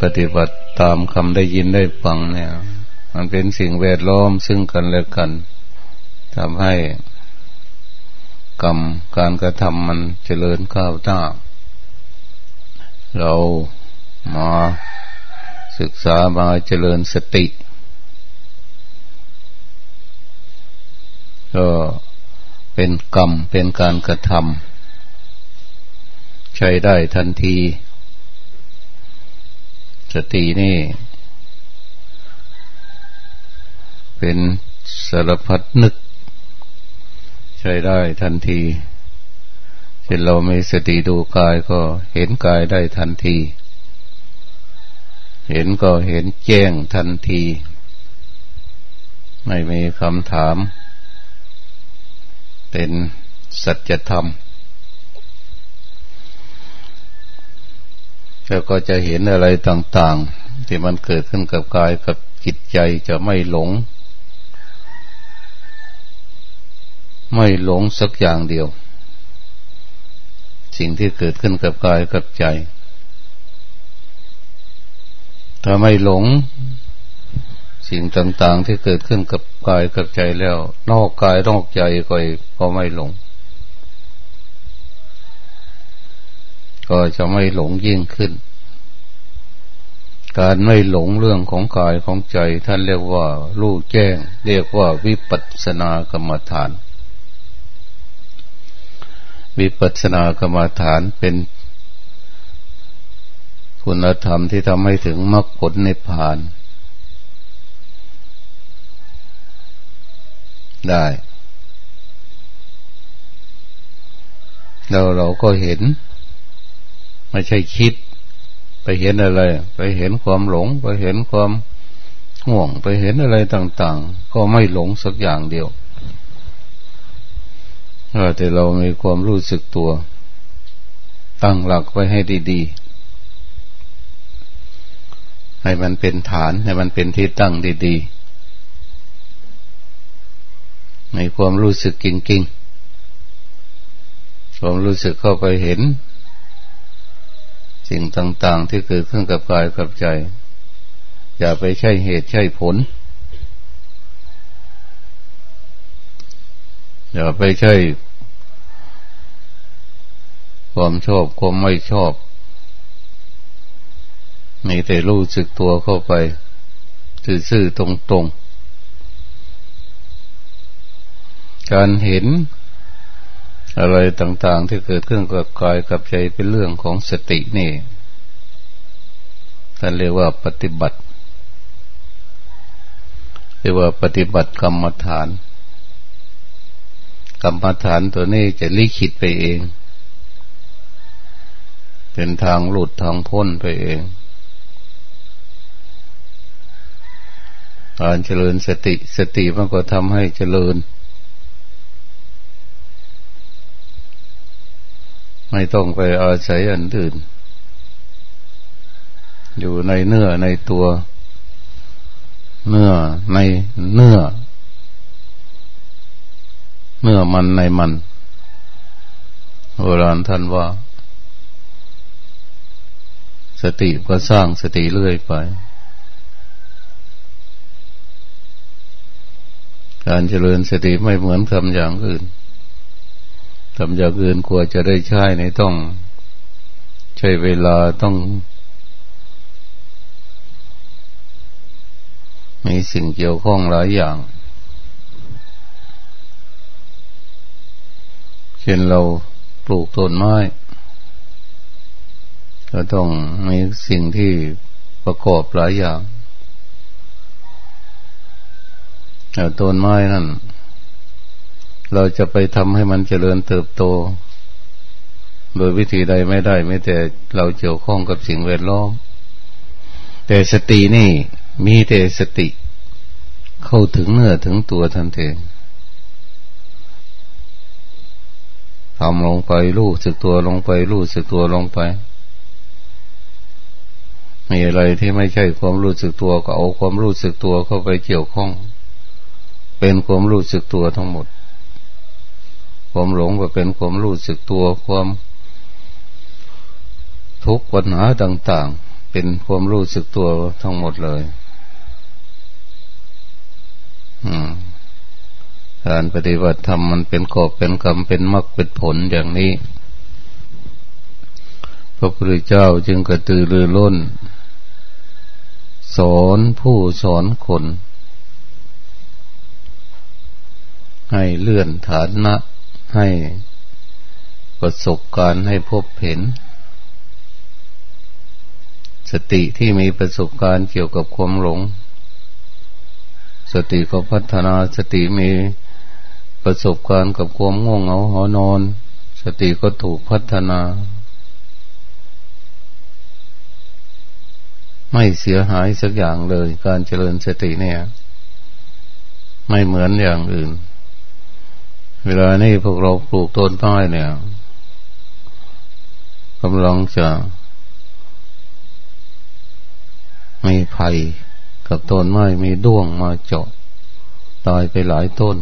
ปฏิบัติตามคำได้ยินได้ฟังเนี่ย มันเป็นสิ่งแวดล้อมซึ่งกันและกันทำให้กรรมการกระทำมันเจริญก้าวหน้าเรามาศึกษามาเจริญสติ ก็เป็นกรรมเป็นการกระทำใช้ได้ทันที สตินี่ เป็นสารพัดนึก ใช้ได้ทันทีเช่นเรามีสติดูกายก็เห็นกายได้ทันที เห็นก็เห็นแจ้งทันที ไม่มีคำถาม เป็นสัจธรรม แล้วก็จะเห็นอะไรต่าง ๆ ที่มันเกิดขึ้นกับกายกับจิตใจจะไม่หลง ไม่หลงสักอย่างเดียว สิ่งที่เกิดขึ้นกับกายกับใจ ถ้าไม่หลง สิ่งต่าง ๆ ที่เกิดขึ้นกับกายกับใจแล้ว นอกกายนอกใจก็ก็ไม่หลง ก็จะไม่หลงยิ่งขึ้น การไม่หลงเรื่องของกายของใจ ท่านเรียกว่ารู้แจ้ง เรียกว่าวิปัสสนากรรมฐาน วิปัสสนากรรมฐานเป็นคุณธรรมที่ทำให้ถึงมรรคผลในผ่าน ได้เราเราก็เห็น ไม่ใช่คิด ไปเห็นอะไร ไปเห็นความหลง ไปเห็นความห่วงไปเห็นอะไรต่าง ๆ ก็ไม่หลงสักอย่างเดียวแต่เรามีความรู้สึกตัว ตั้งหลักไว้ให้ดีๆ ให้มันเป็นฐาน ให้มันเป็นที่ตั้งดีๆในความรู้สึกจริงๆ ความรู้สึกเข้าไปเห็น สิ่งต่างๆที่เกิดขึ้นกับกายกับใจ อย่าไปใช่เหตุใช่ผล อย่าไปใช่ความชอบความไม่ชอบมีแต่รู้สึกตัวเข้าไปซื่อๆตรงๆ การเห็น อะไรต่างๆที่เกิดขึ้นกับกายกับใจเป็นเรื่องของสตินี่ท่านเรียกว่าปฏิบัติ เรียกว่าปฏิบัติกรรมฐาน กรรมฐานตัวนี้จะลิขิตไปเอง เป็นทางหลุดทางพ้นไปเอง การเจริญสติสติมันก็ทำให้เจริญ ไม่ต้องไปอาศัยอันอื่น อยู่ในเนื้อในตัว เนื้อในเนื้อ เนื้อมันในมันโบราณท่านว่า สติก็สร้างสติเรื่อยไป การเจริญสติไม่เหมือนคำอย่างอื่น ทำอย่างอื่นกลัวจะได้ใช้ในต้อง ใช้เวลาต้อง มีสิ่งเกี่ยวข้องหลายอย่าง เช่นเราปลูกต้นไม้ก็ต้องมีสิ่งที่ประกอบหลายอย่างแต่ต้นไม้นั่น เราจะไปทำให้มันเจริญเติบโต โดยวิธีใดไม่ได้ ไม่แต่เราเกี่ยวข้องกับสิ่งแวดล้อม แต่สตินี่มีแต่สติ เข้าถึงเนื้อถึงตัวทันทีทำลงไปรู้สึกตัวลงไปรู้สึกตัวลงไปมีอะไรที่ไม่ใช่ความรู้สึกตัวก็เอาความรู้สึกตัวเข้าไปเกี่ยวข้อง เป็นความรู้สึกตัวทั้งหมด ความหลงก็เป็นความรู้สึกตัวความทุกข์ปัญหาต่าง ๆ เป็นความรู้สึกตัวทั้งหมดเลยการปฏิบัติธรรมมันเป็นกอบเป็นกรรมเป็นมรรคเป็นผลอย่างนี้ พระพุทธเจ้าจึงกระตือรือร้น สอนผู้สอนคน ให้เลื่อนฐานะ ให้ประสบการณ์ให้พบเห็น สติที่มีประสบการณ์เกี่ยวกับความหลง สติก็พัฒนาสติมีประสบการณ์กับความง่วงเหงาหอนอน สติก็ถูกพัฒนา ไม่เสียหายสักอย่างเลย การเจริญสติเนี่ย ไม่เหมือนอย่างอื่น เวลานี้พวกเราปลูกต้นไม้เนี่ยกำลังจะมีภัยกับต้นไม้มีด้วงมาเจาะตายไปหลายต้น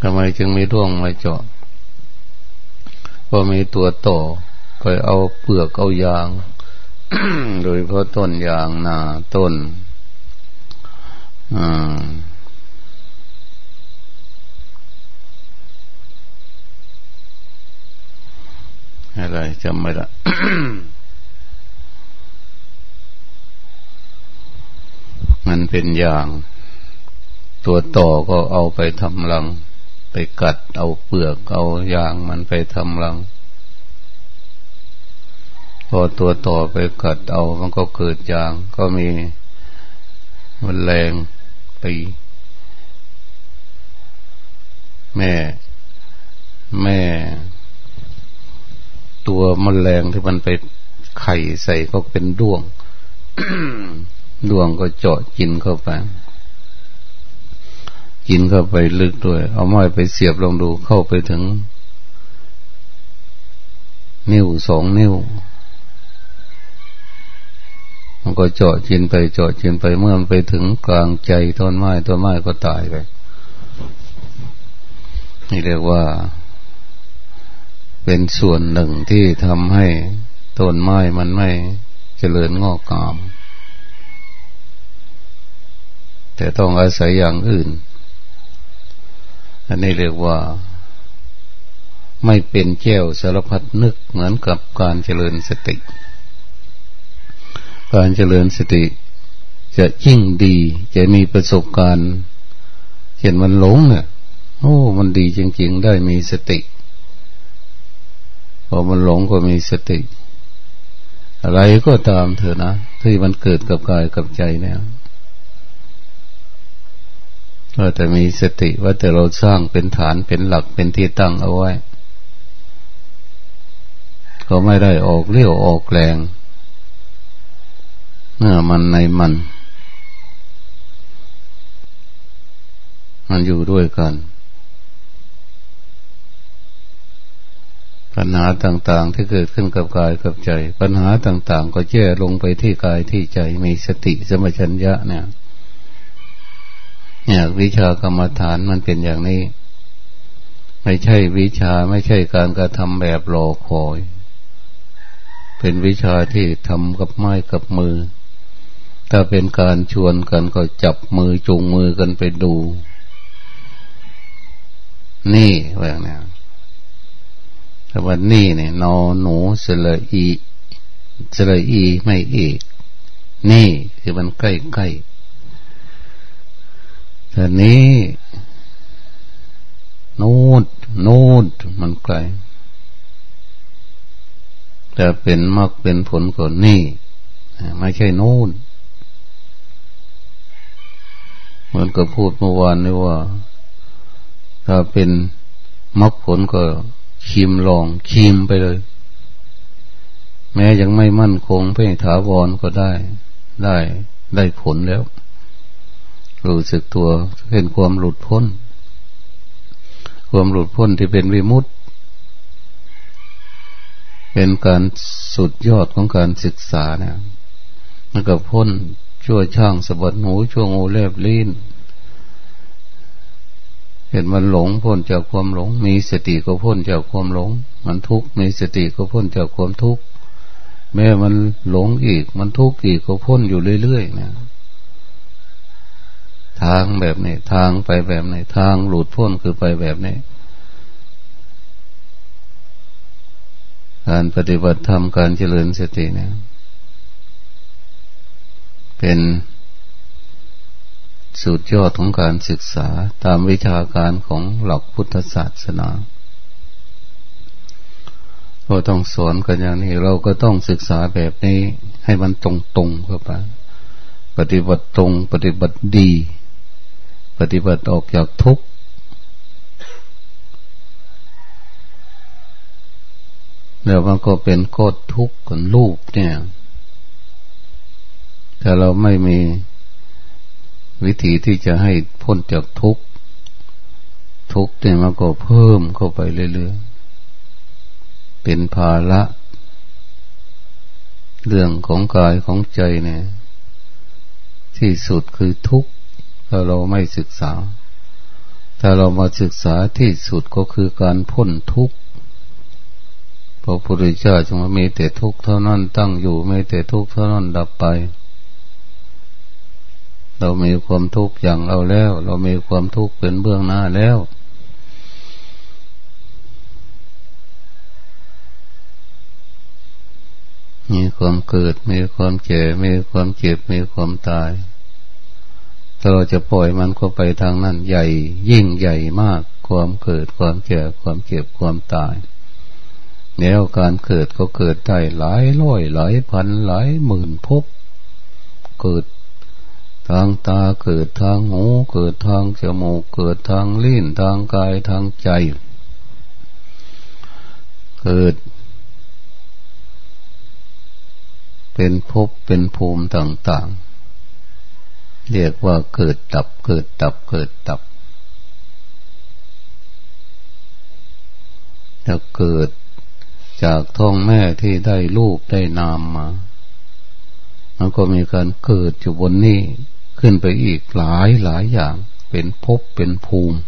ทำไมจึงมีด้วงมาเจาะเพอมีตัวต่อคอยเอาเปลือกเอายาง โดยเพราะต้นยางนาต้น อ่า อะไรจำไม่ละมันเป็นอย่าง ตัวต่อก็เอาไปทำรัง ไปกัดเอาเปลือกเอายางมันไปทำรัง พอตัวต่อไปกัดเอามันก็เกิดยาง ก็มีมันแรงไปแม่ แม่ ตัวมันแรงที่มันไปไข่ใส่ก็เป็นด้วงด้วงก็เจาะกินเข้าไป กินเข้าไปลึกด้วย เอาไม้ไปเสียบลองดูเข้าไปถึง นิ้วสองนิ้ว มันก็เจาะกินไปเจาะกินไปเมื่อมันไปถึงกลางใจต้นไม้ต้นไม้ก็ตายไปนี่เรียกว่า เป็นส่วนหนึ่งที่ทำให้ต้นไม้มันไม่เจริญงอกงาม แต่ต้องอาศัยอย่างอื่น อันนี้เรียกว่า ไม่เป็นแก้วสารพัดนึกเหมือนกับการเจริญสติ การเจริญสติจะยิ่งดีจะมีประสบการณ์เห็นมันหลงเนี่ยโอ้ มันดีจริงๆ ได้มีสติ อมันหลงก็มีสติ อะไรก็ตามเถอะนะที่มันเกิดกับกายกับใจเนี่ยว่าแต่มีสติว่าแต่เราสร้างเป็นฐานเป็นหลักเป็นที่ตั้งเอาไว้ ก็ไม่ได้ออกเลี้ยวออกแรงเมื่อมันในมัน มันอยู่ด้วยกัน ปัญหาต่างๆ ที่เกิดขึ้นกับกายกับใจ ปัญหาต่างๆ ก็แย่ลงไปที่กายที่ใจมีสติสมัชัญญะเนี่ยเนี่ยวิชากรรมฐานมันเป็นอย่างนี้ ไม่ใช่วิชาไม่ใช่การกระทำแบบรอคอย เป็นวิชาที่ทำกับไม้กับมือ ถ้าเป็นการชวนกันก็จับมือจูงมือกันไปดู นี่ว่าอย่างนี้ แต่ว่านี่เนี่ยนอหนูเสลอีเสลอีไม่เอกนี่คือมันใกล้ใกล้แต่นี้นูดนูดมันไกลแต่เป็นมากเป็นผลก่อนนี่ไม่ใช่นูนเหมือนกับพูดเมื่อวานนี่ว่า ถ้าเป็นมรรคผลก็ คิมลองคิมไปเลย แม้ยังไม่มั่นคงเพื่อถาวรก็ได้ ได้ได้ผลแล้ว รู้สึกตัวเป็นความหลุดพ้น ความหลุดพ้นที่เป็นวิมุตติ เป็นการสุดยอดของการศึกษาเนี่ยมันก็พ้นชั่วช่างสะบัดหูชั่วงูแลบลิ้น เห็นมันหลงพ้นจากความหลง มีสติก็พ้นจากความหลง มันทุกข์มีสติก็พ้นจากความทุกข์แม้มันหลงอีก มันทุกข์อีกก็พ้นอยู่เรื่อยๆนะทางแบบนี้ ทางไปแบบไหนทางหลุดพ้นคือไปแบบนี้การปฏิบัติธรรมการเจริญสติเนี่ยเป็น สุดยอดของการศึกษาตามวิชาการของหลักพุทธศาสนาเราต้องสอนกันอย่างนี้ เราก็ต้องศึกษาแบบนี้ ให้มันตรงๆเข้าไปปฏิบัติตรง ปฏิบัติดี ปฏิบัติออกจากทุกข์แล้วมันก็เป็นกดทุกข์กันรูปเนี่ย ถ้าเราไม่มี วิธีที่จะให้พ้นจากทุกข์ทุกข์เนี่ยมันก็เพิ่มเข้าไปเรื่อยๆ เป็นภาระ เรื่องของกายของใจเนี่ย ที่สุดคือทุกข์ถ้าเราไม่ศึกษา ถ้าเรามาศึกษาที่สุดก็คือการพ้นทุกข์พระพุทธเจ้าจึงว่ามีแต่ทุกข์เท่านั้นตั้งอยู่ไม่แต่ทุกข์เท่านั้นดับไป เรามีความทุกข์อย่างเราแล้ว เรามีความทุกข์เป็นเบื้องหน้าแล้ว มีความเกิด มีความเจ็บมีความเจ็บ มีความตาย ถ้าเราจะปล่อยมันก็ไปทางนั้น ใหญ่ ยิ่งใหญ่มาก ความเกิด ความเจ็บความเจ็บ ความตายแล้วการเกิดก็เกิดได้หลายร้อยหลายพันหลายหมื่นภพเกิด ทางตาเกิดทางหูเกิดทางจมูกเกิดทางลิ้นทางกายทางใจ เกิด เป็นภพเป็นภูมิต่างๆ เรียกว่าเกิดตับเกิดตับเกิดตับถ้าเกิดจากท้องแม่ที่ได้ลูกได้นามมา มันก็มีการเกิดอยู่บนนี้ ขึ้นไปอีกหลายหลายอย่าง เป็นภพเป็นภูมิ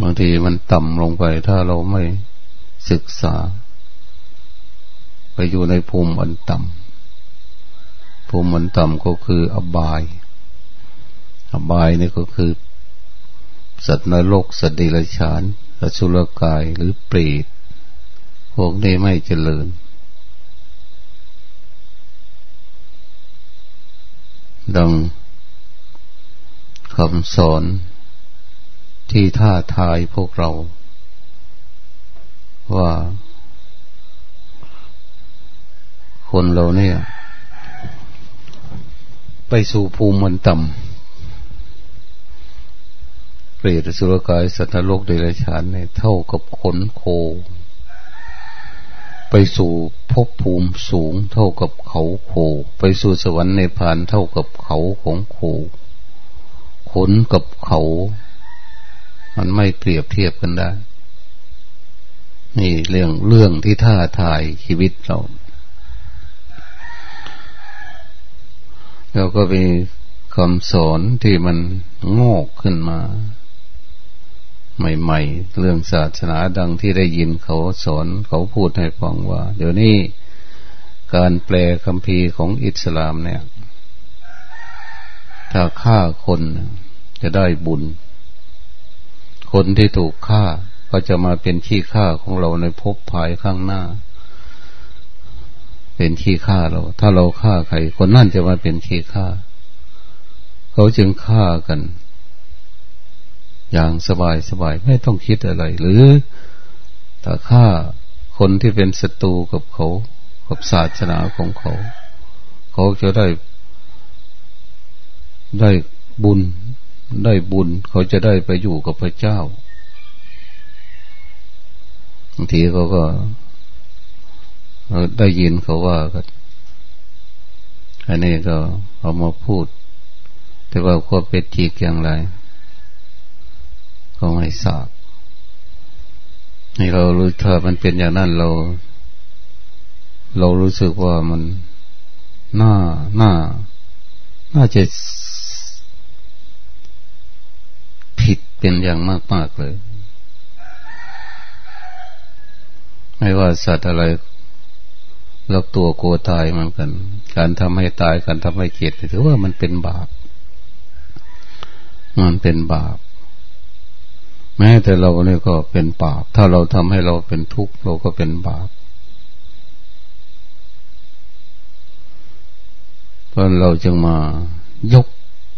บางทีมันต่ำลงไปถ้าเราไม่ศึกษา ไปอยู่ในภูมิอันต่ำภูมิอันต่ำก็คืออบาย อบายนี่ก็คือ สัตว์นรกสัตว์ดรัจฉานสัตว์สุรกายหรือเปรตพวกนี้ไม่เจริญ ดังคำสอนที่ท่าทายพวกเรา ว่า คนเราเนี่ย ไปสู่ภูมิมันต่ำเปรตสุรกายสัตว์โลกเดรัจฉานเนี่ยเท่ากับขนโค ไปสู่ภพภูมิสูงเท่ากับเขาโคไปสู่สวรรค์ในพานเท่ากับเขาของโคขนกับเขา มันไม่เปรียบเทียบกันได้ นี่เรื่องเรื่องที่ท่าทายชีวิตเราแล้วก็มีคำสอนที่มันงอกขึ้นมา ใหม่ ๆ เรื่องศาสนาดังที่ได้ยินเขาสอนเขาพูดให้ฟังว่า เดี๋ยวนี้การแปลคัมภีร์ของอิสลามเนี่ย ถ้าฆ่าคนจะได้บุญ คนที่ถูกฆ่าก็จะมาเป็นขี้ฆ่าของเราในภพภายข้างหน้า เป็นขี้ฆ่าเรา ถ้าเราฆ่าใคร คนนั่นจะมาเป็นขี้ฆ่า เขาจึงฆ่ากัน อย่างสบายสบายไม่ต้องคิดอะไร หรือถ้าฆ่าคนที่เป็นศัตรูกับเขากับศาสนาของเขา เขาจะได้ ได้บุญได้บุญ เขาจะได้ไปอยู่กับพระเจ้าบางทีเขาก็ได้ยินเขาว่ากันอันนี้ก็เอามาพูด แต่ว่าความเป็นจริงอย่างไร ก็ไม่ทราบนี่เรารู้ถ้ามันเป็นอย่างนั้นเรา เรารู้สึกว่ามันน่าน่าน่าจะผิดเป็นอย่างมากๆเลย ไม่ว่าสัตว์อะไรลักตัวกลัวตายเหมือนกัน การทำให้ตายการทำให้เจ็บถือว่ามันเป็นบาป มันเป็นบาป แม้แต่เราเนี่ยก็เป็นบาป ถ้าเราทำให้เราเป็นทุกข์เราก็เป็นบาปเพราะเราจึงมายก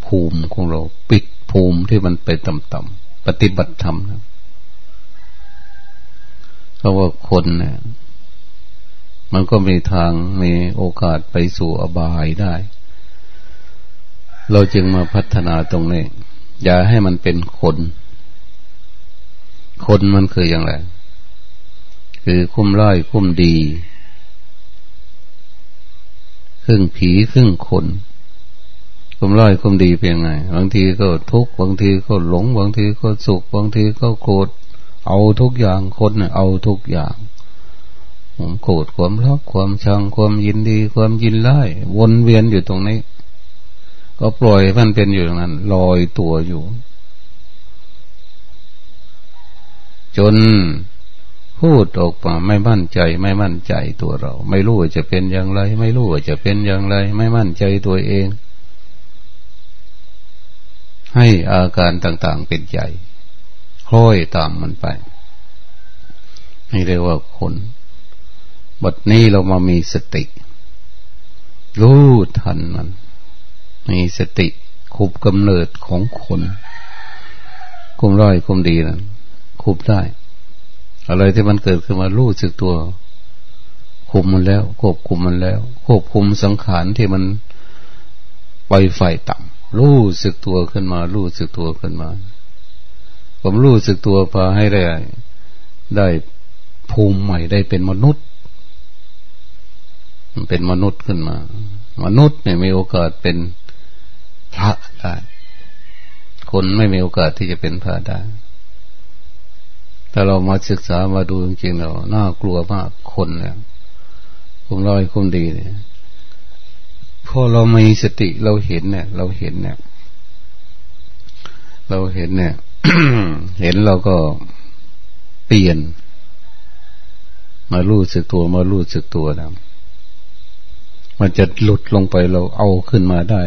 ภูมิของเรา ปิดภูมิที่มันไปต่ำๆปฏิบัติธรรมนะเพราะว่าคนเนี่ย มันก็มีทางมีโอกาสไปสู่อบายได้ เราจึงมาพัฒนาตรงนี้ อย่าให้มันเป็นคน คนมันคืออย่างไร คือคุ้มร้ายคุ้มดี ครึ่งผีครึ่งคนคุ้มร้ายคุ้มดีเป็นยังไง บางทีก็ทุกข์บางทีก็หลง บางทีก็สุข บางทีก็โกรธ เอาทุกอย่างคนเนี่ยเอาทุกอย่างความโกรธความรักความชังความยินดี ความยินไล่วนเวียนอยู่ตรงนี้ ก็ปล่อยมันเป็นอยู่อย่างนั้นลอยตัวอยู่ จนพูดออกมาไม่มั่นใจ ไม่มั่นใจตัวเรา ไม่รู้ว่าจะเป็นอย่างไร ไม่รู้ว่าจะเป็นอย่างไร ไม่มั่นใจตัวเอง ให้อาการต่างๆเป็นใหญ่คล้อยตามมันไปนี่เรียกว่าคนบทนี้เรามามีสติ รู้ทันมัน มีสติคุบกำเนิดของคน คุมร้อยคุมดีนะ คุบได้ อะไรที่มันเกิดขึ้นมารู้สึกตัว คุมมันแล้ว ควบคุมมันแล้ว ควบคุมสังขารที่มันไปไฟต่ำรู้สึกตัวขึ้นมา รู้สึกตัวขึ้นมา ผมรู้สึกตัวพาให้ได้ได้ภูมิใหม่ได้เป็นมนุษย์มันเป็นมนุษย์ขึ้นมา มนุษย์เนี่ยมีโอกาสเป็นพระได้คนไม่มีโอกาสที่จะเป็นพระได้ ถ้าเรามาศึกษามาดูจริงๆเราน่ากลัวมากคนเนี่ยคุมร้อยคุมดีเนี่ยพอเรามีสติเราเห็นเนี่ย เราเห็นเนี่ย เราเห็นเนี่ย เห็นเราก็เปลี่ยน มารู้สึกตัวมารู้สึกตัวนะมันจะหลุดลงไปเราเอาขึ้นมาได้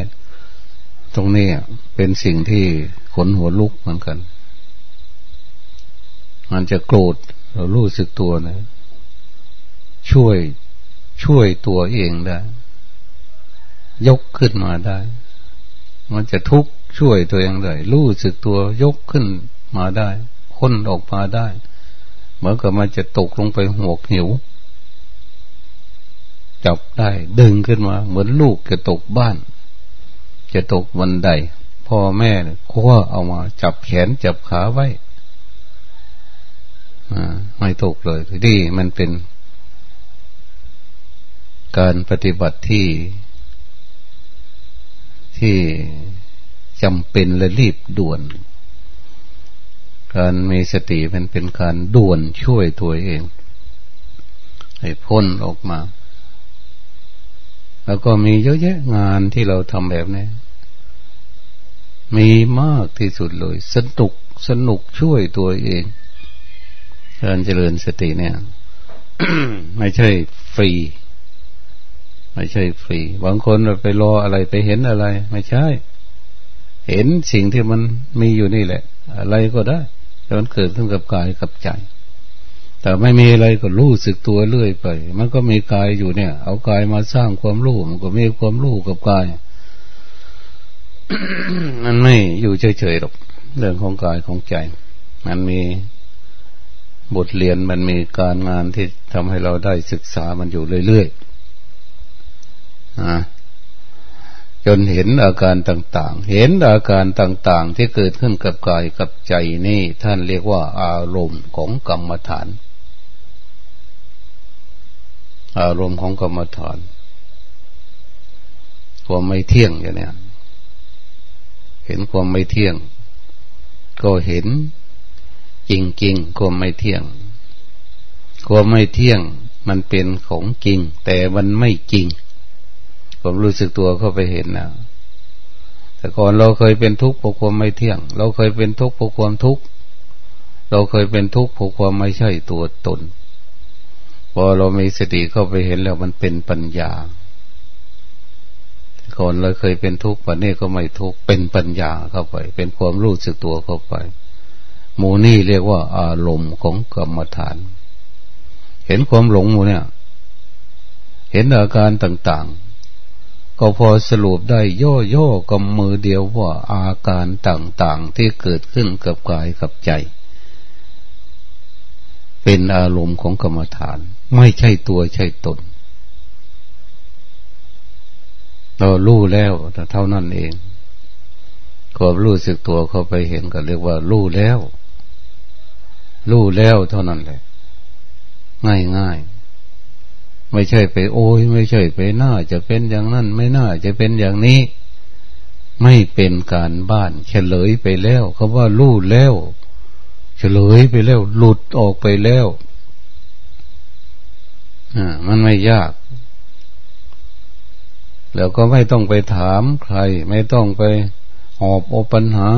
ตรงนี้เป็นสิ่งที่ขนหัวลุกเหมือนกัน มันจะโกรธเรารู้สึกตัวนะ ช่วยช่วยตัวเองได้ ยกขึ้นมาได้ มันจะทุกข์ช่วยตัวเองได้รู้สึกตัวยกขึ้นมาได้ค้นออกมาได้ เหมือนกับมันจะตกลงไปหัวหิว จับได้ดึงขึ้นมา เหมือนลูกจะตกบ้าน จะตกบันไดพ่อแม่คว้าเอามา จับแขนจับขาไว้ ไม่ตกเลยดีมันเป็น การปฏิบัติที่ที่จำเป็นและรีบด่วน การมีสติมันเป็นการด่วนช่วยตัวเอง ให้พ้นออกมา แล้วก็มีเยอะแยะงานที่เราทำแบบนี้ มีมากที่สุดเลย สนุกสนุกช่วยตัวเอง การเจริญสติเนี่ย ไม่ใช่ฟรี ไม่ใช่ฟรีบางคนไปรออะไรไปเห็นอะไร ไม่ใช่ เห็นสิ่งที่มันมีอยู่นี่แหละ อะไรก็ได้แต่มันเกิดขึ้นกับกายกับใจ แต่ไม่มีอะไรก็รู้สึกตัวเรื่อยไป มันก็มีกายอยู่เนี่ย เอากายมาสร้างความรู้มันก็มีความรู้กับกายมันไม่อยู่เฉยๆหรอกเรื่องของกายของใจ มันมี บทเรียนมันมีการงานที่ทำให้เราได้ศึกษามันอยู่เรื่อยๆนะจนเห็นอาการต่าง ๆ เห็นอาการต่าง ๆ ที่เกิดขึ้นกับกายกับใจนี่ ท่านเรียกว่า อารมณ์ของกรรมฐาน อารมณ์ของกรรมฐานความไม่เที่ยงอย่างนี้เห็นความไม่เที่ยง ก็เห็น จริงๆความไม่เที่ยง ความไม่เที่ยงมันเป็นของจริง แต่มันไม่จริง ผมรู้สึกตัวเข้าไปเห็นนะแต่ก่อนเราเคยเป็นทุกข์เพราะความไม่เที่ยง เราเคยเป็นทุกข์เพราะความทุกข์เราเคยเป็นทุกข์เพราะความไม่ใช่ตัวตนพอเรามีสติเข้าไปเห็นแล้วมันเป็นปัญญาก่อนเราเคยเป็นทุกข์ปัจนี้ก็ไม่ทุกข์เป็นปัญญาเข้าไป เป็นความรู้สึกตัวเข้าไป หมูนี่เรียกว่า อารมณ์ของกรรมฐาน เห็นความหลงหมูเนี่ย เห็นอาการต่างๆ ก็พอสรุปได้ย่อๆกำมือเดียวว่าอาการต่างๆที่เกิดขึ้นกับกายกับใจ เป็นอารมณ์ของกรรมฐาน ไม่ใช่ตัวใช่ตน เรารู้แล้วแต่เท่านั้นเองความรู้สึกตัวเข้าไปเห็นก็เรียกว่ารู้แล้ว รู้แล้วเท่านั้นแหละ ง่ายง่ายไม่ใช่ไป โอ้ยไม่ใช่ไปหน้าจะเป็นอย่างนั้น ไม่น่าจะเป็นอย่างนี้ ไม่เป็นการบ้าน เฉลยไปแล้วเขาว่ารู้แล้ว เฉลยไปแล้ว หลุดออกไปแล้วอ่ามันไม่ยาก แล้วก็ไม่ต้องไปถามใคร ไม่ต้องไปหอบอปัญหา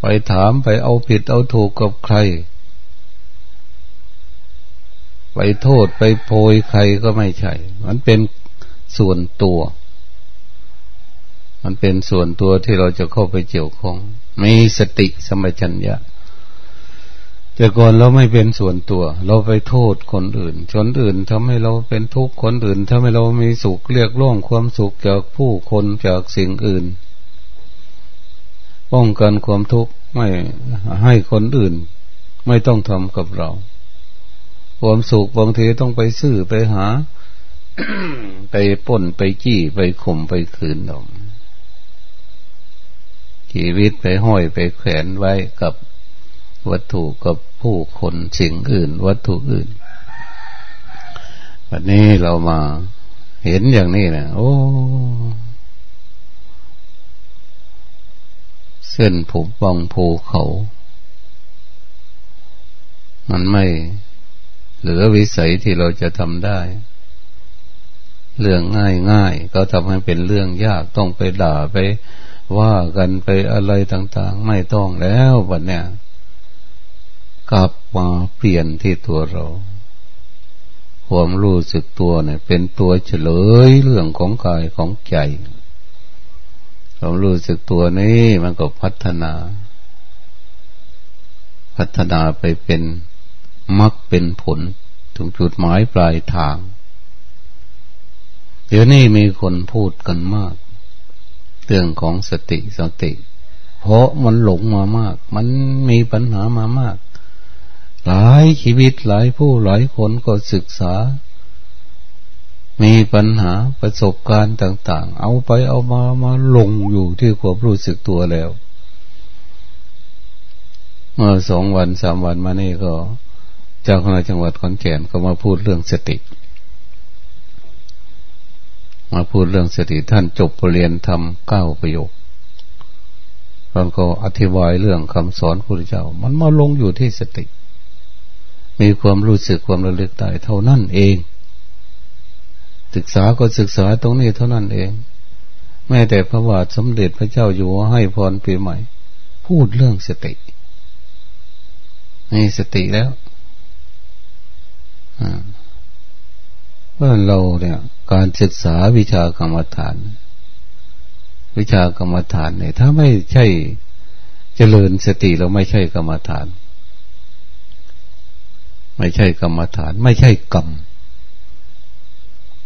ไปถามไปเอาผิดเอาถูกกับใคร ไปโทษไปโพยใครก็ไม่ใช่ มันเป็นส่วนตัว มันเป็นส่วนตัวที่เราจะเข้าไปเกี่ยวข้องมีสติสมัชัญญะแต่ก่อนเราไม่เป็นส่วนตัว เราไปโทษคนอื่น คนอื่นทำให้เราเป็นทุกข์คนอื่นทำให้เรามีสุขเรียกร้องความสุขจากผู้คนจากสิ่งอื่น ป้องกันความทุกข์ไม่ให้คนอื่น ไม่ต้องทำกับเรา ความสุขบางทีต้องไปซื้อไปหา ไปป่นไปจี้ไปข่มไปคืนเราชีวิตไปห้อยไปแขวนไว้กับวัตถุกับผู้คนสิ่งอื่น วัตถุอื่น วันนี้เรามาเห็นอย่างนี้นะโอ้ เส้นผมบังภูเขา มันไม่เหลือวิสัยที่เราจะทำได้ เรื่องง่ายง่ายก็ทำให้เป็นเรื่องยากต้องไปด่าไปว่ากันไปอะไรต่าง ๆ ไม่ต้องแล้ววันเนี้ยกลับมาเปลี่ยนที่ตัวเราความรู้สึกตัวเนี่ย เป็นตัวเฉลยเรื่องของกายของใจ ความรู้สึกตัวนี้มันก็พัฒนา พัฒนาไปเป็นมรรคเป็นผลถึงจุดหมายปลายทาง เดี๋ยวนี้มีคนพูดกันมาก เรื่องของสติสติ เพราะมันหลงมามาก มันมีปัญหามามาก หลายชีวิตหลายผู้หลายคนก็ศึกษา มีปัญหาประสบการณ์ต่าง ๆ เอาไปเอามามาลงอยู่ที่ความรู้สึกตัวแล้ว เมื่อสองวันสามวันมานี่ก็ เจ้าคณะจังหวัดขอนแก่นก็มาพูดเรื่องสติ มาพูดเรื่องสติท่านจบปรริญญาทำเก้าประโยคท่านก็อธิบายเรื่องคำสอนพระพุทธเจ้า มันมาลงอยู่ที่สติ มีความรู้สึกความระลึกได้เท่านั้นเอง ศึกษาก็ศึกษาตรงนี้เท่านั้นเอง แม้แต่พระบาทสมเด็จพระเจ้าอยู่หัวให้พรปีใหม่ พูดเรื่องสติมีสติแล้วเพราะเราเนี่ย การศึกษาวิชากรรมฐาน วิชากรรมฐานเนี่ย ถ้าไม่ใช่เจริญสติเราไม่ใช่กรรมฐาน ไม่ใช่กรรมฐาน ไม่ใช่กรรม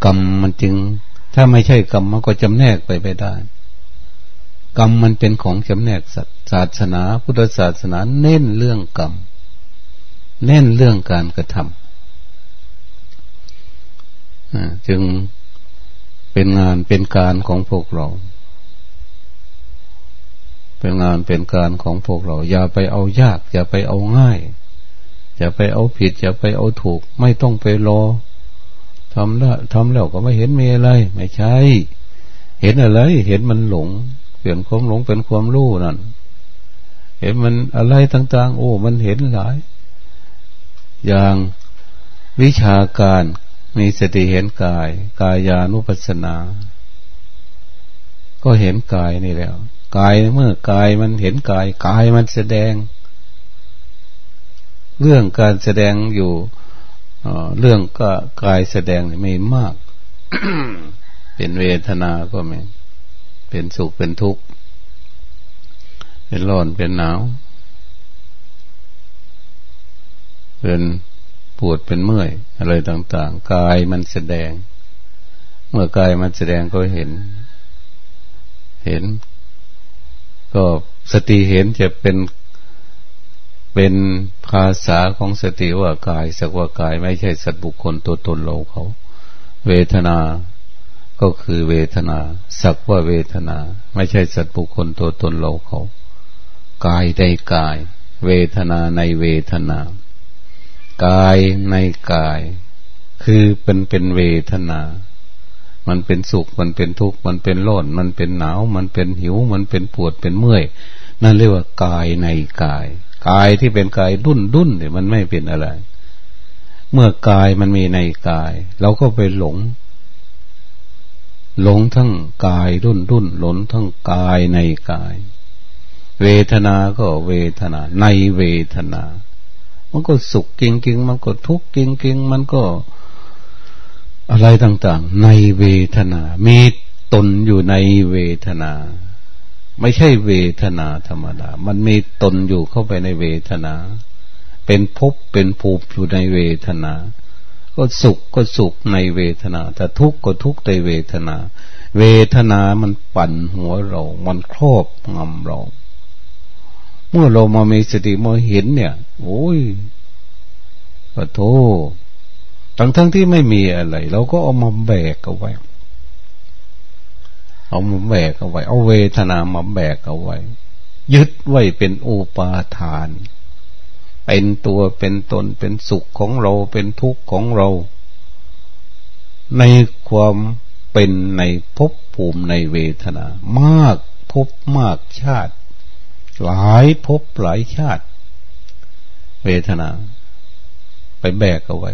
กรรมมันจึง ถ้าไม่ใช่กรรมมันก็จำแนกไปไปได้ กรรมมันเป็นของจำแนกศาสนา พุทธศาสนาเน้นเรื่องกรรมเน้นเรื่องการกระทำจึงเป็นงานเป็นการของพวกเรา เป็นงานเป็นการของพวกเรา อย่าไปเอายาก อย่าไปเอาง่าย อย่าไปเอาผิด อย่าไปเอาถูก ไม่ต้องไปรอ ทำแล้วทำแล้วก็ไม่เห็นมีอะไร ไม่ใช่ เห็นอะไร เห็นมันหลง เปลี่ยนความหลงเป็นความรู้นั่น เห็นมันอะไรต่าง ๆ โอ้ มันเห็นหลาย อย่างวิชาการมีสติเห็นกาย กายานุปัสสนา ก็เห็นกายนี่แล้ว กายเมื่อกายมันเห็นกาย กายมันแสดง เรื่องการแสดงอยู่ เรื่องก็กายแสดงไม่มาก เป็นเวทนาก็ไม่ เป็นสุขเป็นทุกข์ เป็นร้อนเป็นหนาว เป็นปวดเป็นเมื่อย อะไรต่าง ๆ กายมันแสดง เมื่อกายมันแสดงก็เห็น เห็น ก็สติเห็นจะเป็น เป็นภาษาของสติว่ากาย สักว่ากายไม่ใช่สัตว์บุคคลตัวตนเราเขา เวทนาก็คือเวทนา สักว่าเวทนา ไม่ใช่สัตว์บุคคลตัวตนเราเขา กายในกาย เวทนาในเวทนา กายในกาย คือเป็นเป็นเวทนา มันเป็นสุขมันเป็นทุกข์มันเป็นร้อนมันเป็นหนาว มันเป็นหิว มันเป็นปวดเป็นเมื่อย นั่นเรียกว่ากายในกาย กายที่เป็นกายดุนดุนเนี่ยมันไม่เป็นอะไร เมื่อกายมันมีในกาย เราก็ไปหลง หลงทั้งกายดุนดุนหลงทั้งกายในกาย เวทนาก็เวทนา ในเวทนา มันก็สุขจริงๆ มันก็ทุกข์จริงๆ มันก็อะไรต่างๆ ในเวทนา มีตนอยู่ในเวทนา ไม่ใช่เวทนาธรรมดา มันมีตนอยู่เข้าไปในเวทนา เป็นภพเป็นภูมิอยู่ในเวทนา ก็สุขก็สุขในเวทนา แต่ทุกข์ก็ทุกข์ในเวทนา เวทนามันปั่นหัวเรา มันครอบงำเรา เมื่อเรามามีสติมาเห็นเนี่ย โอ้ยปะโททั้งทั้งที่ไม่มีอะไร เราก็เอามาแบกเอาไว้ เอามาแบกเอาไว้ เอาเวทนามาแบกเอาไว้ ยึดไว้เป็นอุปาทาน เป็นตัวเป็นตนเป็นสุขของเราเป็นทุกข์ของเรา ในความเป็นในภพภูมิในเวทนา มากภพมากชาติ หลายภพหลายชาติ เวทนา ไปแบกเอาไว้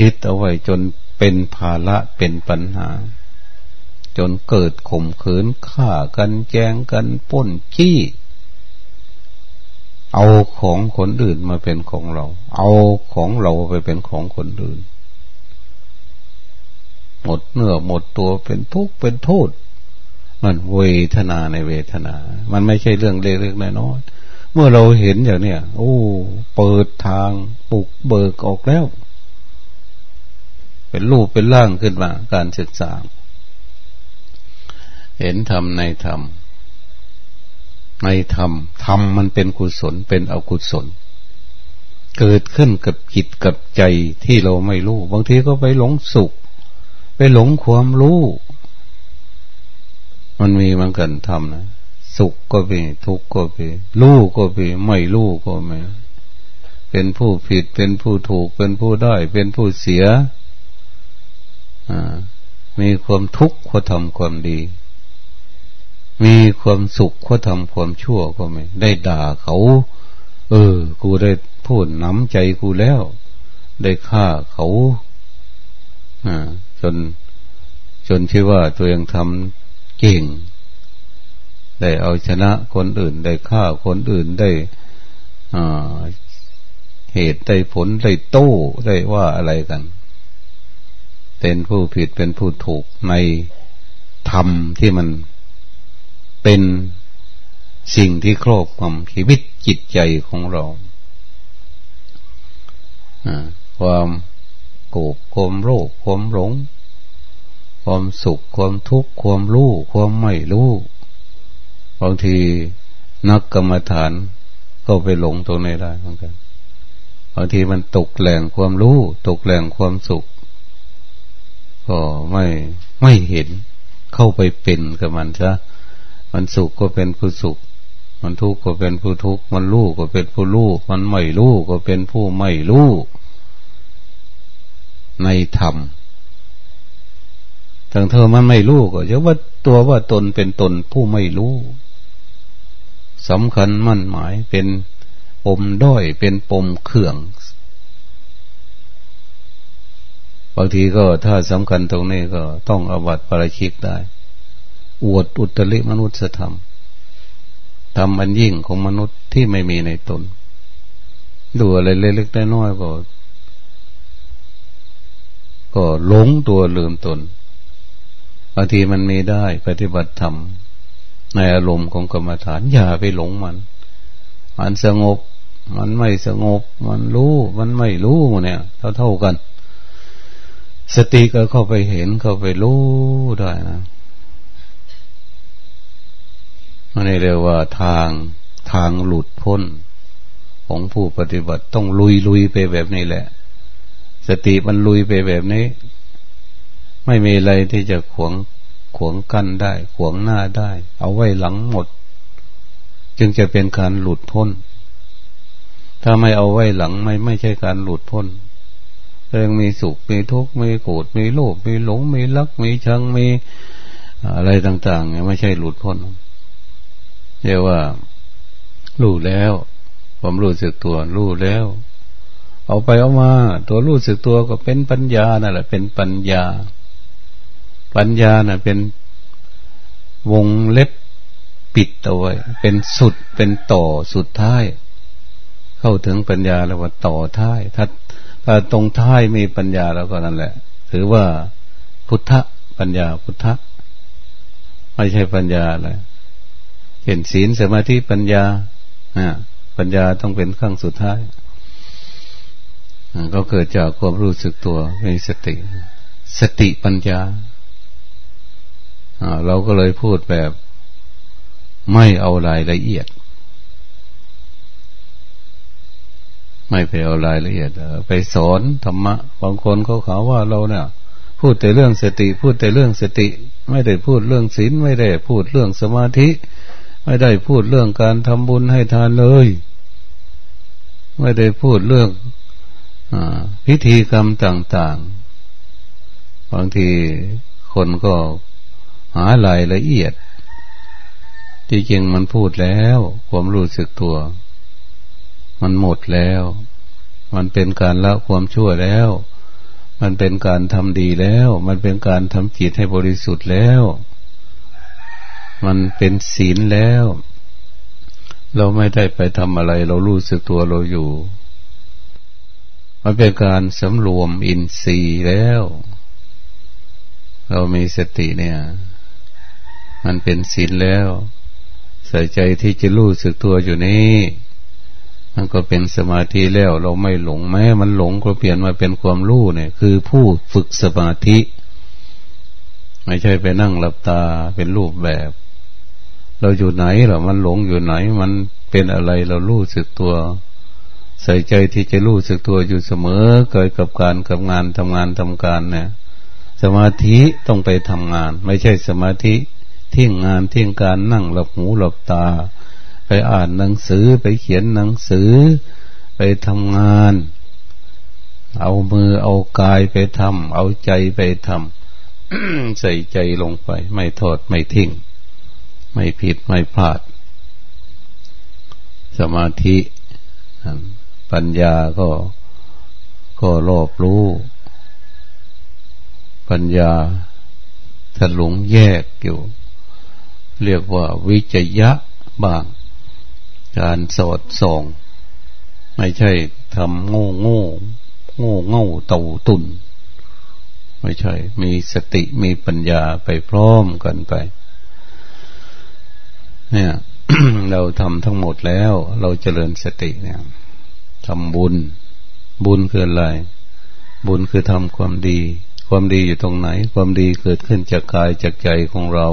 ยึดเอาไว้จนเป็นภาระเป็นปัญหา จนเกิดข่มขืนฆ่ากันแจงกันป้นขี้ เอาของคนอื่นมาเป็นของเรา เอาของเราไปเป็นของคนอื่น หมดเนื้อหมดตัวเป็นทุกข์เป็นโทษมันเวทนาในเวทนา มันไม่ใช่เรื่องเล็กๆน้อยๆเมื่อเราเห็นอย่างเนี้ยโอ้ เปิดทางปลุกเบิกออกแล้ว เป็นรูปเป็นร่างขึ้นมา การศึกษา เห็นธรรมในธรรม ในธรรมธรรมมันเป็นกุศลเป็นอกุศล เกิดขึ้นกับจิตกับใจที่เราไม่รู้ บางทีก็ไปหลงสุข ไปหลงความรู้ มันมีมันกันทำนะสุขก็มีทุกข์ก็มีรู้ก็มีไม่รู้ก็มีเป็นผู้ผิดเป็นผู้ถูกเป็นผู้ได้ เป็นผู้เสียมีความทุกข์ก็ทำความดี มีความสุขก็ทำความชั่วก็ไม่ ได้ด่าเขา เออ กูได้พูดน้ำใจกูแล้ว ได้ฆ่าเขาอ่าจน จนที่ว่าตัวเองทำเก่ง ได้เอาชนะคนอื่น ได้ฆ่าคนอื่นได้อ่าเหตุได้ผลได้โต้ได้ว่าอะไรกัน เป็นผู้ผิดเป็นผู้ถูกในธรรมที่มัน เป็นสิ่งที่ครอบงำชีวิตจิตใจของเราความโกรธความโลภความหลง ความสุขความทุกข์ความรู้ความไม่รู้บางทีนักกรรมฐานก็ไปหลงตรงนี้ได้เหมือนกันบางทีมันตกแหล่งความรู้ ตกแหล่งความสุข ก็ไม่ไม่เห็นเข้าไปเป็นกับมันซะ มันสุขก็เป็นผู้สุข มันทุกข์ก็เป็นผู้ทุกข์ มันรู้ก็เป็นผู้รู้ มันไม่รู้ก็เป็นผู้ไม่รู้ ในธรรมทั้งเธอมันไม่รู้ก็จะว่าตัวว่าตนเป็นตนผู้ไม่รู้สำคัญมั่นหมายเป็นปมด้อยเป็นปมเขื่องบางทีก็ถ้าสำคัญตรงนี้ก็ต้องอวัตปราชิกได้ อวดอุตริมนุษยธรรมทำอันยิ่งของมนุษย์ที่ไม่มีในตน ดูอะไรเล็กๆน้อยๆก็ ก็หลงตัวลืมตนบางทีมันมีได้ปฏิบัติธรรม ในอารมณ์ของกรรมฐาน อย่าไปหลงมัน มันสงบ มันไม่สงบ มันรู้ มันไม่รู้เนี่ยเท่าเท่ากัน สติก็เข้าไปเห็นเข้าไปรู้ได้นะ มันเรียกว่าทางทางหลุดพ้น ของผู้ปฏิบัติต้องลุยลุยไปแบบนี้แหละ สติมันลุยไปแบบนี้ ไม่มีอะไรที่จะขวงขวงกั้นได้ ขวงหน้าได้ เอาไว้หลังหมด จึงจะเป็นการหลุดพ้น ถ้าไม่เอาไว้หลังไม่ไม่ใช่การหลุดพ้นเรื่องมีสุขมีทุกข์มีโกรธมีโลภมีหลงมีรักมีชังมีอะไรต่างๆไม่ใช่หลุดพ้น เรียกว่ารู้แล้ว ผมรู้สึกตัวรู้แล้ว เอาไปเอามา ตัวรู้สึกตัวก็เป็นปัญญานั่นแหละ เป็นปัญญา ปัญญาน่ะ เป็นวงเล็บปิดเอาไว้เป็นสุดเป็นต่อสุดท้าย เข้าถึงปัญญาแล้วว่าต่อท้าย ถ้าถ้าตรงท้ายมีปัญญาแล้วก็นั่นแหละ ถือว่าพุทธปัญญาพุทธไม่ใช่ปัญญาอะไร เห็นศีลสมาธิปัญญาปัญญาต้องเป็นขั้งสุดท้ายก็เกิดจากความรู้สึกตัวมีสติ สติปัญญาเราก็เลยพูดแบบไม่เอารายละเอียด ไม่ไปเอารายละเอียด ไปสอนธรรมะบางคนเขาขาวว่าเราเนี่ย พูดแต่เรื่องสติ พูดแต่เรื่องสติ ไม่ได้พูดเรื่องศีลไม่ได้พูดเรื่องสมาธิ ไม่ได้พูดเรื่องการทำบุญให้ทานเลย ไม่ได้พูดเรื่องอพิธีกรรมต่าง ๆ บางทีคนก็หารายละเอียด จริงๆมันพูดแล้วความรู้สึกตัว มันหมดแล้ว มันเป็นการละความชั่วแล้ว มันเป็นการทำดีแล้ว มันเป็นการทำจิตให้บริสุทธิ์แล้ว มันเป็นศีลแล้ว เราไม่ได้ไปทำอะไร เรารู้สึกตัวเราอยู่ มันเป็นการสำรวมอินทรีย์แล้ว เรามีสติเนี่ย มันเป็นศีลแล้ว ใส่ใจที่จะรู้สึกตัวอยู่นี่มันก็เป็นสมาธิแล้ว เราไม่หลงแม้มันหลงก็เปลี่ยนมาเป็นความรู้เนี่ย คือผู้ฝึกสมาธิ ไม่ใช่ไปนั่งหลับตาเป็นรูปแบบ เราอยู่ไหนหรอมันหลงอยู่ไหน มันเป็นอะไรเรารู้สึกตัว ใส่ใจที่จะรู้สึกตัวอยู่เสมอเกิดกับการกับงานทำงานทำการเนี่ย สมาธิต้องไปทำงาน ไม่ใช่สมาธิที่ยงงานที่ยงการนั่งหลับหูหลับตา ไปอ่านหนังสือไปเขียนหนังสือ ไปทำงาน เอามือเอากายไปทำเอาใจไปทำใส่ใจลงไป ไม่ทอดไม่ทิ้ง ไม่ผิดไม่พลาด สมาธิปัญญาก็ก็รอบรู้ ปัญญาถลุงแยกอยู่ เรียกว่าวิจยะบาง การสอดส่อง ไม่ใช่ทำโง่โง่โง่เง่าเต่าตุนไม่ใช่ มีสติมีปัญญาไปพร้อมกันไป เนี่ย เราทำทั้งหมดแล้ว เราเจริญสติเนี่ยทำบุญ บุญคืออะไร บุญคือทำความดี ความดีอยู่ตรงไหน ความดีเกิดขึ้นจากกายจากใจของเรา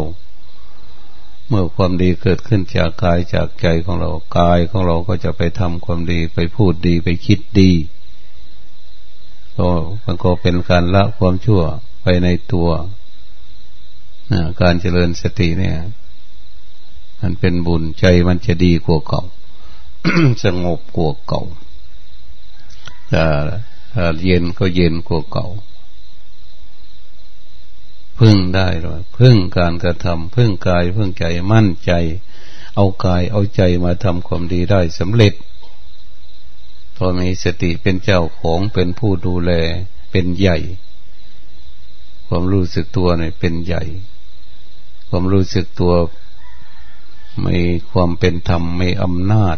เมื่อความดีเกิดขึ้นจากกายจากใจของเรา กายของเราก็จะไปทำความดีไปพูดดีไปคิดดีก็มันก็เป็นการละความชั่วไปในตัว การเจริญสติเนี่ย มันเป็นบุญใจมันจะดีกว่าเก่า สงบกว่าเก่าถ้าเย็นก็เย็นกว่าเก่า พึ่งได้เลยพึ่งการกระทำพึ่งกาย พึ่งใจมั่นใจ เอากายเอาใจมาทำความดีได้สำเร็จพอมีสติเป็นเจ้าของเป็นผู้ดูแลเป็นใหญ่ ความรู้สึกตัวเนี่ยเป็นใหญ่ ความรู้สึกตัว มีความเป็นธรรมมีอำนาจ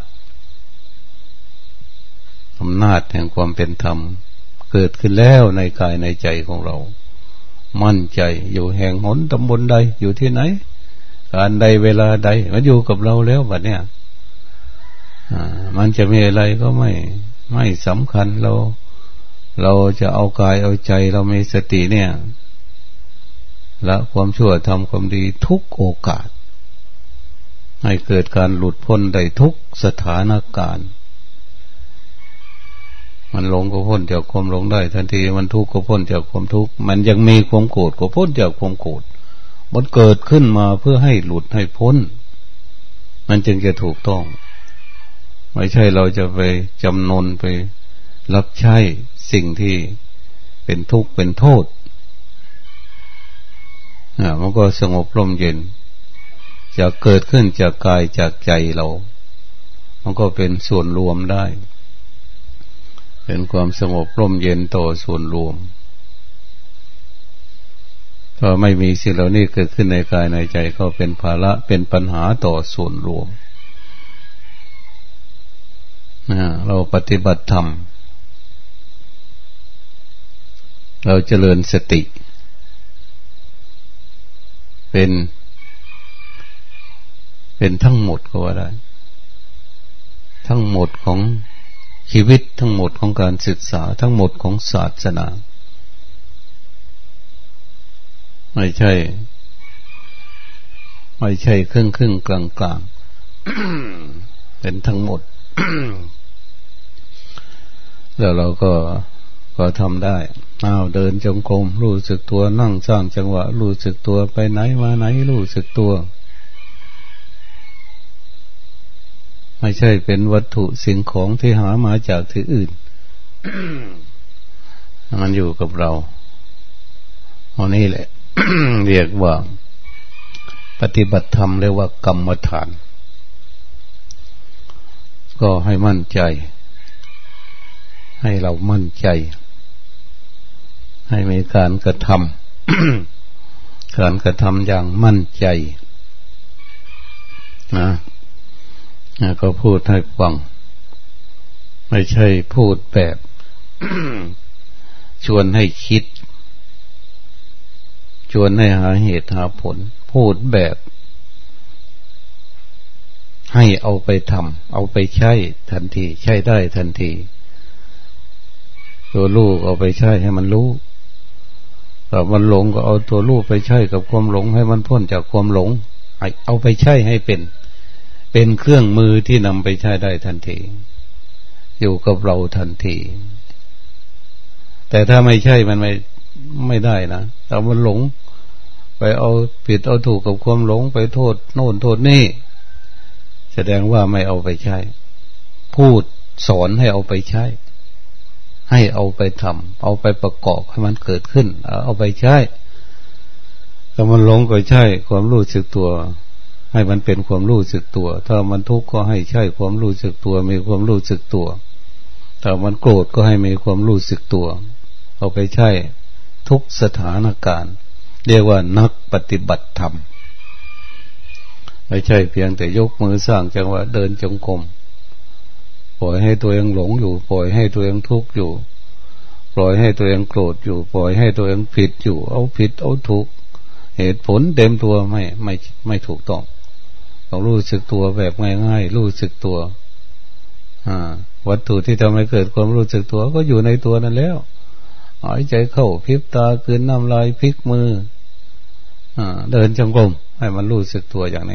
อำนาจแห่งความเป็นธรรม เกิดขึ้นแล้วในกายในใจของเรา มั่นใจอยู่แห่งหนตำบลใดอยู่ที่ไหน การใดเวลาใดมันอยู่กับเราแล้วแบบเนี้ยมันจะมีอะไรก็ไม่ไม่สำคัญเรา เราจะเอากายเอาใจเรามีสติเนี่ยละความชั่วทำความดีทุกโอกาส ให้เกิดการหลุดพ้นได้ทุกสถานการณ์ มันหลงก็พ้นจากความหลงได้ ทันทีมันทุกข์ก็พ้นจากความทุกข์ มันยังมีความโกรธก็พ้นจากความโกรธ มันเกิดขึ้นมาเพื่อให้หลุดให้พ้น มันจึงจะถูกต้อง ไม่ใช่เราจะไปจำนนไปรับใช้สิ่งที่เป็นทุกข์เป็นโทษอ่ามันก็สงบร่มเย็น จะเกิดขึ้นจากกายจากใจเรา มันก็เป็นส่วนรวมได้ เป็นความสงบร่มเย็นต่อส่วนรวมถ้าไม่มีสิ่งเหล่านี้เกิดขึ้นในกายในใจก็เป็นภาระเป็นปัญหาต่อส่วนรวมนะเราปฏิบัติธรรม เราเจริญสติ เป็น เป็นทั้งหมดก็ว่าได้ ทั้งหมดของชีวิตทั้งหมดของการศึกษาทั้งหมดของศาสนา ไม่ใช่ ไม่ใช่ครึ่งครึ่งกลางกลางเป็นทั้งหมด แล้วเราก็ก็ทำได้อ้าวเดินจงกรมรู้สึกตัวนั่งสร้างจังหวะ รู้สึกตัวไปไหนมาไหน รู้สึกตัว ไม่ใช่เป็นวัตถุสิ่งของที่หามาจากที่อื่น มันอยู่กับเราอันนี้แหละ เรียกว่า ปฏิบัติธรรมเรียกว่ากรรมฐาน ก็ให้มั่นใจ ให้เรามั่นใจ ให้มีการกระทำการกระทำอย่างมั่นใจนะ ก็พูดให้ฟัง ไม่ใช่พูดแบบชวนให้คิด ชวนให้หาเหตุหาผล พูดแบบ ให้เอาไปทำเอาไปใช้ทันที ใช้ได้ทันที ตัวลูกเอาไปใช้ให้มันรู้แต่มันหลงก็เอาตัวลูกไปใช้กับความหลง ให้มันพ้นจากความหลงเอาไปใช้ให้เป็น เป็นเครื่องมือที่นำไปใช้ได้ทันที อยู่กับเราทันที แต่ถ้าไม่ใช่มันไม่ไม่ได้นะแต่มันหลง ไปเอาผิดเอาถูกกับความหลง ไปโทษโน่นโทษนี่ แสดงว่าไม่เอาไปใช้ พูดสอนให้เอาไปใช้ ให้เอาไปทำเอาไปประกอบให้มันเกิดขึ้น เอาไปใช้แต่มันหลงก็ใช่ ความรู้สึกตัว ให้มันเป็นความรู้สึกตัว ถ้ามันทุกข์ก็ให้ใช่ความรู้สึกตัว มีความรู้สึกตัวถ้ามันโกรธก็ให้มีความรู้สึกตัว เอาไปใช่ทุกสถานการณ์ เรียกว่านักปฏิบัติธรรมไม่ใช่เพียงแต่ยกมือสร้างจังหวะเดินจงกรมปล่อยให้ตัวเองหลงอยู่ ปล่อยให้ตัวเองทุกข์อยู่ ปล่อยให้ตัวเองโกรธอยู่ ปล่อยให้ตัวเองผิดอยู่ เอาผิดเอาถูกข์เหตุผลเต็มตัวไม่ไม่ไม่ถูกต้อง ต้องรู้สึกตัวแบบง่ายๆรู้สึกตัววัตถุที่ทำให้เกิดความรู้สึกตัวก็อยู่ในตัวนั่นแล้วหายใจเข้าพิบตาคืนน้ำลายพลิกมืออเดินจงกรมให้มันรู้สึกตัวอย่างนี้